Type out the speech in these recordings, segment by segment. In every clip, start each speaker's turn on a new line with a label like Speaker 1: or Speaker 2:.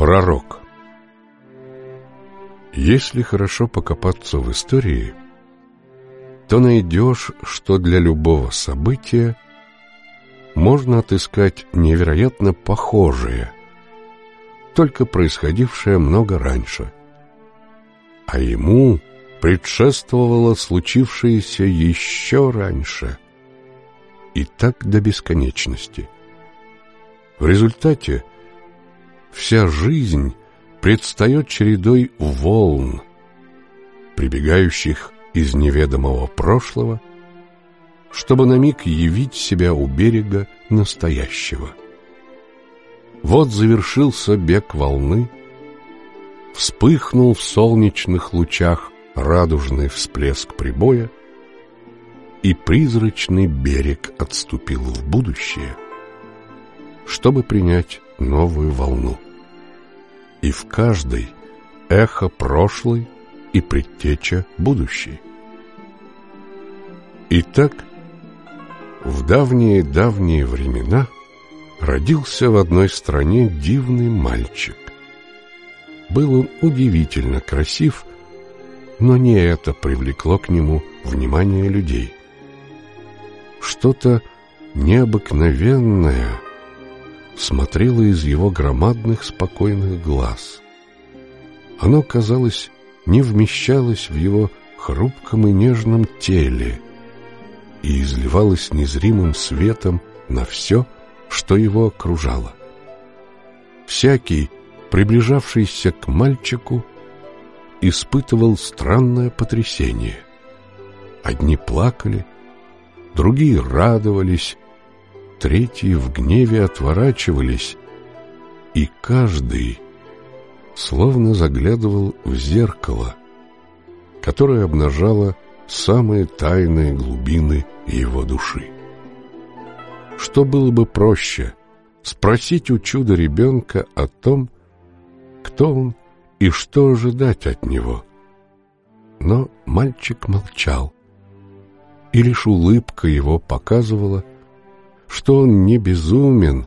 Speaker 1: Пророк Если хорошо покопаться в истории, то найдешь, что для любого события можно отыскать невероятно похожее, только происходившее много раньше. А ему предшествовало случившееся еще раньше, и так до бесконечности. В результате Вся жизнь предстает чередой волн, прибегающих из неведомого прошлого, чтобы на миг явить себя у берега настоящего. Вот завершился бег волны, вспыхнул в солнечных лучах радужный всплеск прибоя, и призрачный берег отступил в будущее, чтобы принять новую волну. И в каждой эхо прошлой и предтеча будущей. Итак, в давние-давние времена родился в одной стране дивный мальчик. Был он удивительно красив, но не это привлекло к нему внимание людей. Что-то необыкновенное — смотрело из его громадных спокойных глаз. Оно, казалось, не вмещалось в его хрупком и нежном теле и изливалось незримым светом на все, что его окружало. Всякий, приближавшийся к мальчику, испытывал странное потрясение. Одни плакали, другие радовались, третьи в гневе отворачивались, и каждый словно заглядывал в зеркало, которое обнажало самые тайные глубины его души. Что было бы проще спросить у чуда ребенка о том, кто он и что ожидать от него? Но мальчик молчал, и лишь улыбка его показывала, что он не безумен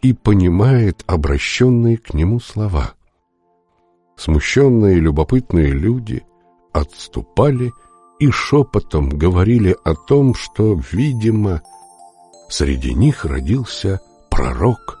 Speaker 1: и понимает обращенные к нему слова. Смущенные и любопытные люди отступали и шепотом говорили о том, что, видимо, среди них родился пророк,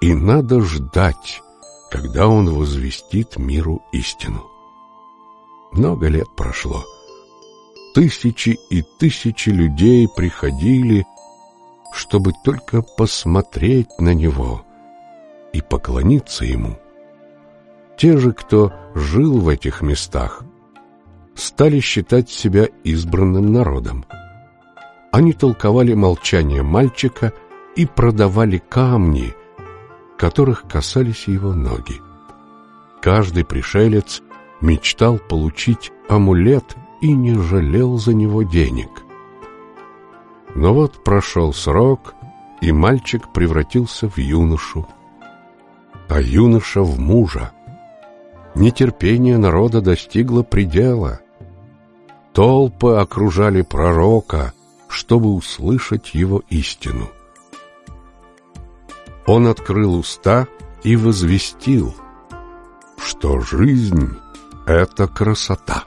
Speaker 1: и надо ждать, когда он возвестит миру истину. Много лет прошло. Тысячи и тысячи людей приходили чтобы только посмотреть на него и поклониться ему. Те же, кто жил в этих местах, стали считать себя избранным народом. Они толковали молчание мальчика и продавали камни, которых касались его ноги. Каждый пришелец мечтал получить амулет и не жалел за него денег. Но вот прошел срок, и мальчик превратился в юношу, а юноша в мужа. Нетерпение народа достигло предела. Толпы окружали пророка, чтобы услышать его истину. Он открыл уста и возвестил, что жизнь — это красота.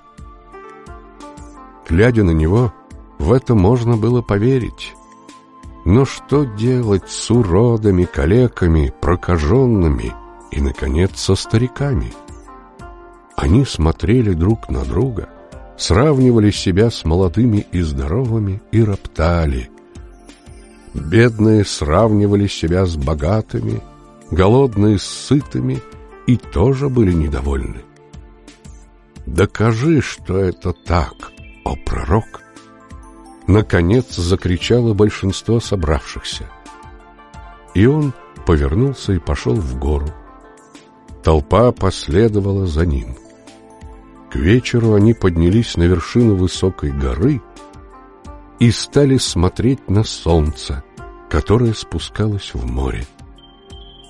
Speaker 1: Глядя на него, в это можно было поверить. Но что делать с уродами, калеками, прокаженными и, наконец, со стариками? Они смотрели друг на друга, сравнивали себя с молодыми и здоровыми и роптали. Бедные сравнивали себя с богатыми, голодные с сытыми и тоже были недовольны. «Докажи, что это так, о пророк!» Наконец закричало большинство собравшихся. И он повернулся и пошел в гору. Толпа последовала за ним. К вечеру они поднялись на вершину высокой горы и стали смотреть на солнце, которое спускалось в море.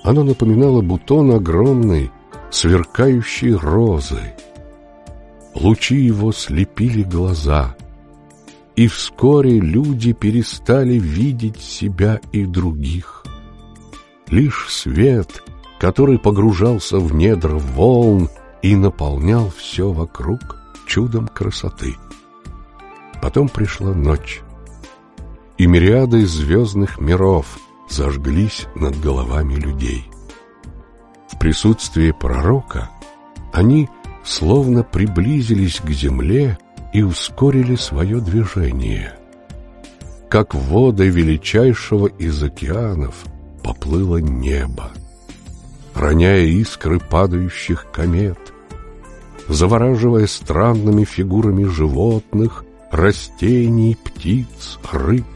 Speaker 1: Оно напоминало бутон огромной, сверкающей розы. лучи его слепили глаза, и вскоре люди перестали видеть себя и других. Лишь свет, который погружался в недра волн и наполнял все вокруг чудом красоты. Потом пришла ночь, и мириады звездных миров зажглись над головами людей. В присутствии пророка они словно приблизились к земле и ускорили свое движение. Как воды величайшего из океанов поплыло небо, роняя искры падающих комет, завораживая странными фигурами животных, растений, птиц, рыб.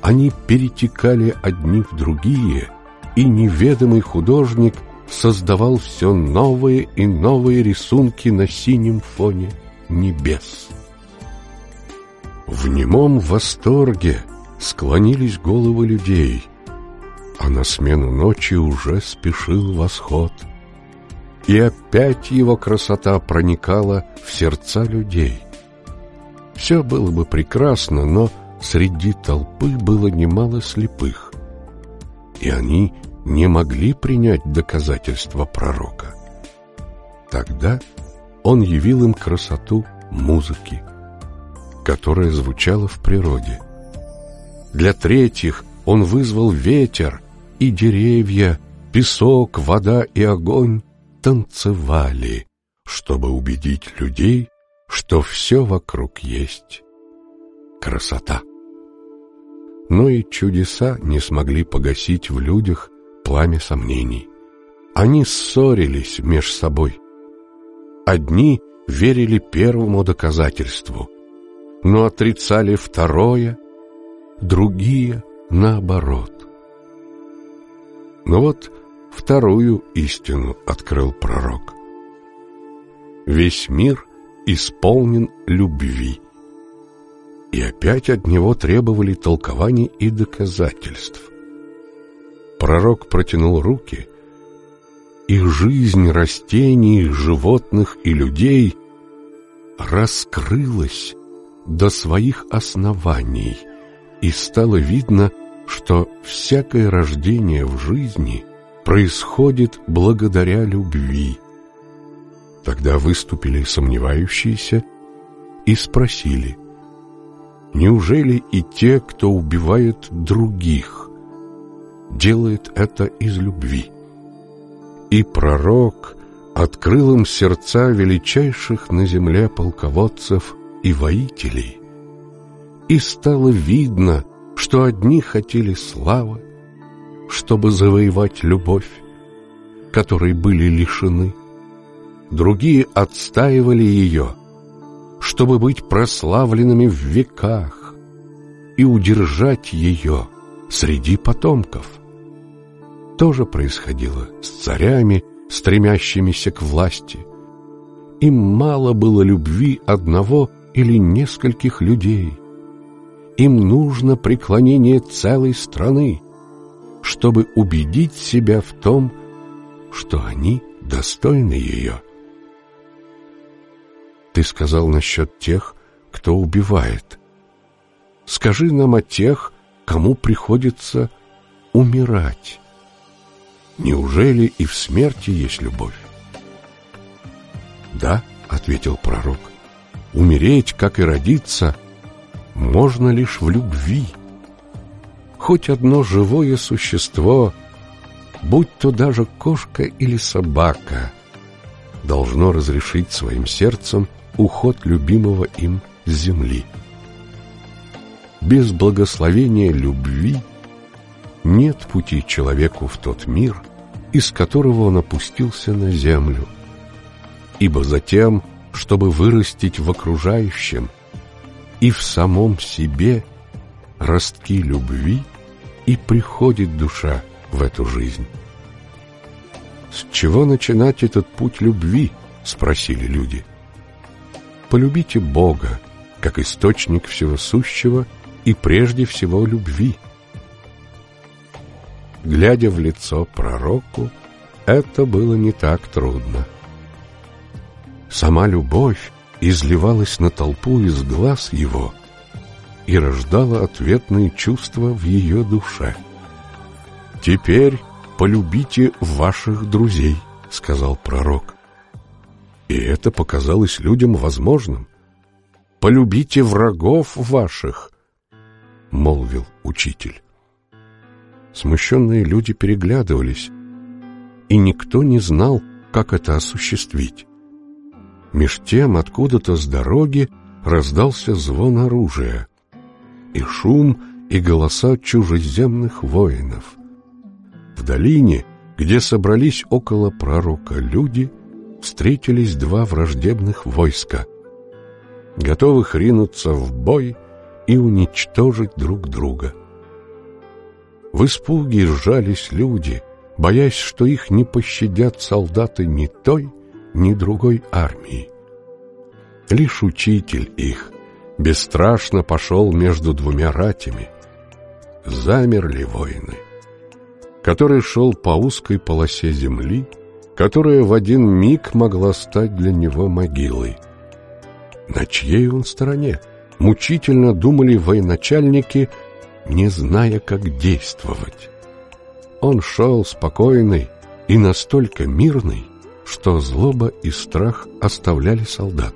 Speaker 1: Они перетекали одни в другие, и неведомый художник создавал все новые и новые рисунки на синем фоне небес. В немом восторге склонились головы людей, а на смену ночи уже спешил восход. И опять его красота проникала в сердца людей. Все было бы прекрасно, но среди толпы было немало слепых, и они не могли принять доказательства пророка. Тогда он явил им красоту музыки, которая звучала в природе. Для третьих он вызвал ветер, и деревья, песок, вода и огонь танцевали, чтобы убедить людей, что все вокруг есть красота. Но и чудеса не смогли погасить в людях пламя сомнений. Они ссорились меж собой. Одни верили первому доказательству, но отрицали второе, другие наоборот. Но вот вторую истину открыл пророк. Весь мир исполнен любви. И опять от него требовали толкований и доказательств. Пророк протянул руки, и жизнь растений, животных и людей раскрылась до своих оснований, и стало видно, что всякое рождение в жизни происходит благодаря любви. Тогда выступили сомневающиеся и спросили, неужели и те, кто убивает других, делает это из любви. И пророк открыл им сердца величайших на земле полководцев и воителей. И стало видно, что одни хотели славы, чтобы завоевать любовь, которой были лишены. Другие отстаивали ее, чтобы быть прославленными в веках и удержать ее среди потомков тоже происходило с царями, стремящимися к власти. Им мало было любви одного или нескольких людей. Им нужно преклонение целой страны, чтобы убедить себя в том, что они достойны ее. Ты сказал насчет тех, кто убивает. Скажи нам о тех, кому приходится умирать. Неужели и в смерти есть любовь? Да, ответил пророк. Умереть, как и родиться, можно лишь в любви. Хоть одно живое существо, будь то даже кошка или собака, должно разрешить своим сердцем уход любимого им с земли. Без благословения любви нет пути человеку в тот мир, из которого он опустился на землю. Ибо затем, чтобы вырастить в окружающем и в самом себе ростки любви, и приходит душа в эту жизнь. «С чего начинать этот путь любви?» — спросили люди. «Полюбите Бога, как источник всего сущего и прежде всего любви», глядя в лицо пророку, это было не так трудно. сама любовь изливалась на толпу из глаз его и рождала ответные чувства в ее душе. «Теперь полюбите ваших друзей», — сказал пророк. И это показалось людям возможным. «Полюбите врагов ваших», — молвил учитель. Смущенные люди переглядывались, и никто не знал, как это осуществить. Меж тем откуда-то с дороги раздался звон оружия и шум, и голоса чужеземных воинов. Долине, где собрались около пророка люди, встретились два враждебных войска, готовых ринуться в бой и уничтожить друг друга. В испуге сжались люди, боясь, что их не пощадят солдаты ни той, ни другой армии. Лишь учитель их бесстрашно пошел между двумя ратями. Замерли воины, который шел по узкой полосе земли, которая в один миг могла стать для него могилой. На чьей он стороне? Мучительно думали военачальники, не зная, как действовать. Он шел спокойный и настолько мирный, что злоба и страх оставляли солдат.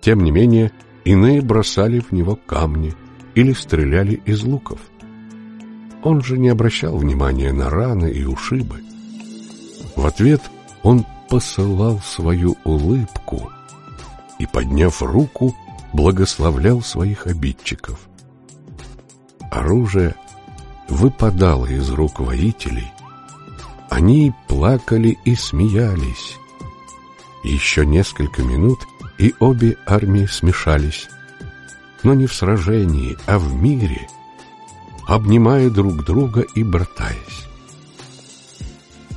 Speaker 1: Тем не менее, иные бросали в него камни или стреляли из луков. Он же не обращал внимания на раны и ушибы. В ответ он посылал свою улыбку и, подняв руку, благословлял своих обидчиков. Оружие выпадало из рук воителей. Они плакали и смеялись. Еще несколько минут, и обе армии смешались. Но не в сражении, а в мире, обнимая друг друга и братаясь.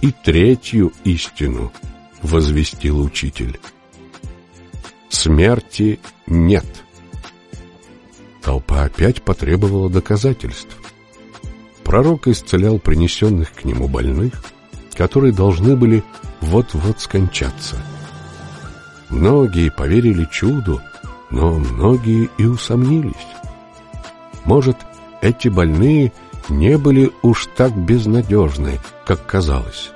Speaker 1: И третью истину возвестил учитель. Смерти нет. Толпа опять потребовала доказательств. Пророк исцелял принесенных к нему больных, которые должны были вот-вот скончаться. Многие поверили чуду, но многие и усомнились. Может, эти больные не были уж так безнадежны, как казалось.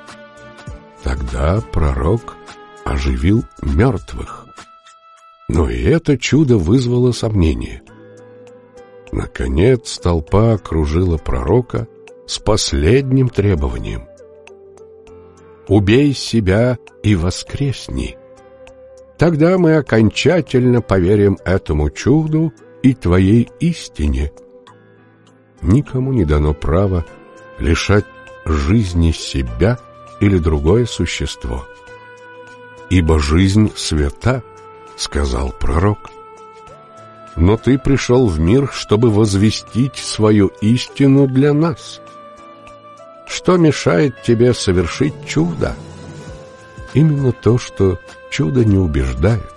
Speaker 1: Тогда пророк оживил мертвых. Но и это чудо вызвало сомнение. Наконец толпа окружила пророка с последним требованием. «Убей себя и воскресни!» Тогда мы окончательно поверим этому чуду и твоей истине. Никому не дано право лишать жизни себя или другое существо. «Ибо жизнь свята», — сказал пророк. «Но ты пришел в мир, чтобы возвестить свою истину для нас. Что мешает тебе совершить чудо?» Именно то, что чудо не убеждает,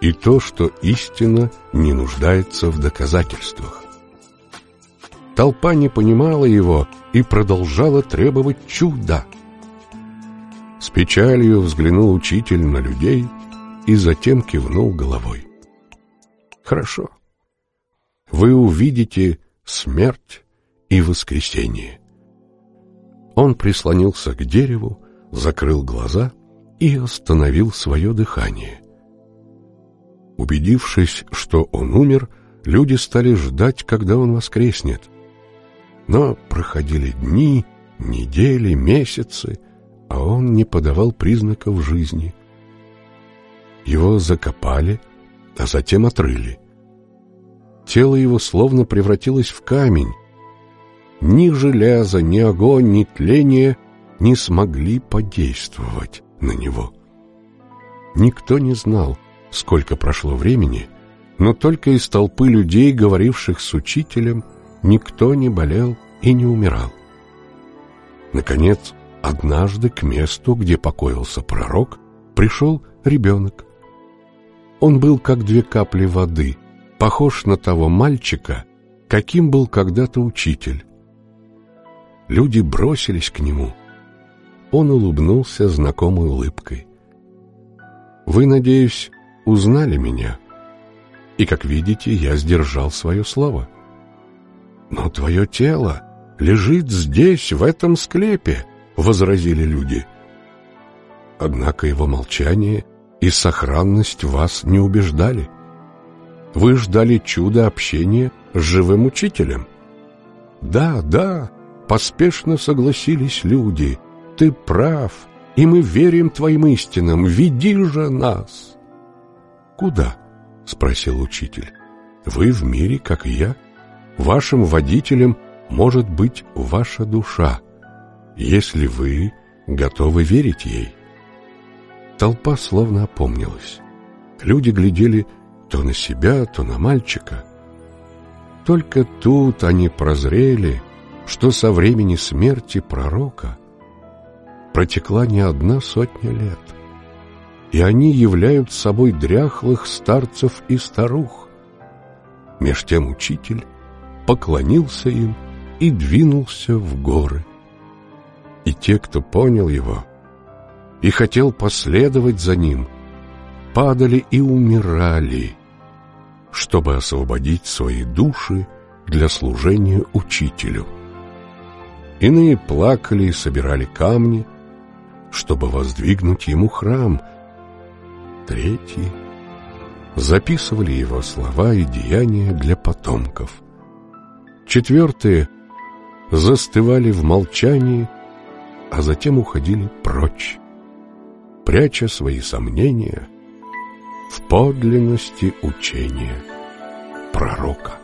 Speaker 1: и то, что истина не нуждается в доказательствах. Толпа не понимала его и продолжала требовать чуда. С печалью взглянул учитель на людей и затем кивнул головой. «Хорошо. Вы увидите смерть и воскресение». Он прислонился к дереву, закрыл глаза и остановил свое дыхание. Убедившись, что он умер, люди стали ждать, когда он воскреснет. Но проходили дни, недели, месяцы, а он не подавал признаков жизни. Его закопали, а затем отрыли. Тело его словно превратилось в камень. Ни железо, ни огонь, ни тление не смогли подействовать на него. Никто не знал, сколько прошло времени, но только из толпы людей, говоривших с учителем, никто не болел и не умирал. Наконец, однажды к месту, где покоился пророк, пришел ребенок. Он был как две капли воды, похож на того мальчика, каким был когда-то учитель. Люди бросились к нему — он улыбнулся знакомой улыбкой. Вы, надеюсь, узнали меня, и, как видите, я сдержал свое слово. Но твое тело лежит здесь, в этом склепе, — возразили люди. Однако его молчание и сохранность вас не убеждали. Вы ждали чуда общения с живым учителем. Да, да, поспешно согласились люди. Ты прав, и мы верим твоим истинам. Веди же нас. Куда? Спросил учитель. Вы в мире, как и я. Вашим водителем может быть ваша душа, если вы готовы верить ей. Толпа словно опомнилась. Люди глядели то на себя, то на мальчика. Только тут они прозрели, что со времени смерти пророка протекла не одна сотня лет, и они являют собой дряхлых старцев и старух. Меж тем учитель поклонился им и двинулся в горы. И те, кто понял его и хотел последовать за ним, падали и умирали, чтобы освободить свои души для служения учителю. Иные плакали и собирали камни, чтобы воздвигнуть ему храм. Третьи записывали его слова и деяния для потомков. Четвертые застывали в молчании, а затем уходили прочь, пряча свои сомнения в подлинности учения пророка.